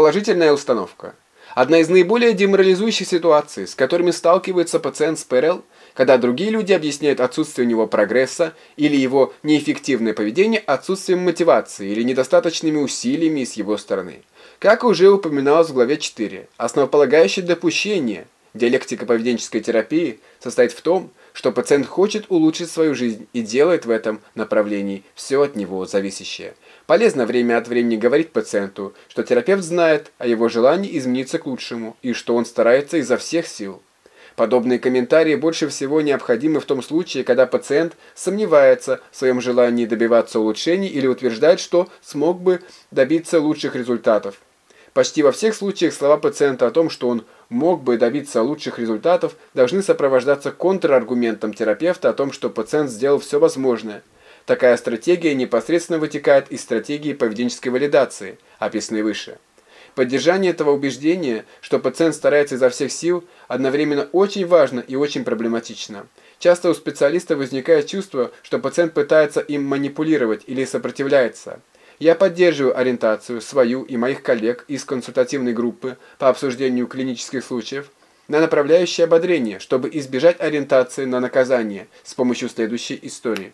Положительная установка. Одна из наиболее деморализующих ситуаций, с которыми сталкивается пациент с ПРЛ, когда другие люди объясняют отсутствие у него прогресса или его неэффективное поведение отсутствием мотивации или недостаточными усилиями с его стороны. Как уже упоминалось в главе 4, основополагающее допущение диалектика поведенческой терапии состоит в том, что пациент хочет улучшить свою жизнь и делает в этом направлении все от него зависящее. Полезно время от времени говорить пациенту, что терапевт знает о его желании измениться к лучшему и что он старается изо всех сил. Подобные комментарии больше всего необходимы в том случае, когда пациент сомневается в своем желании добиваться улучшений или утверждает, что смог бы добиться лучших результатов. Почти во всех случаях слова пациента о том, что он мог бы добиться лучших результатов, должны сопровождаться контраргументом терапевта о том, что пациент сделал все возможное. Такая стратегия непосредственно вытекает из стратегии поведенческой валидации, описанной выше. Поддержание этого убеждения, что пациент старается изо всех сил, одновременно очень важно и очень проблематично. Часто у специалиста возникает чувство, что пациент пытается им манипулировать или сопротивляется. Я поддерживаю ориентацию свою и моих коллег из консультативной группы по обсуждению клинических случаев на направляющее ободрение, чтобы избежать ориентации на наказание с помощью следующей истории.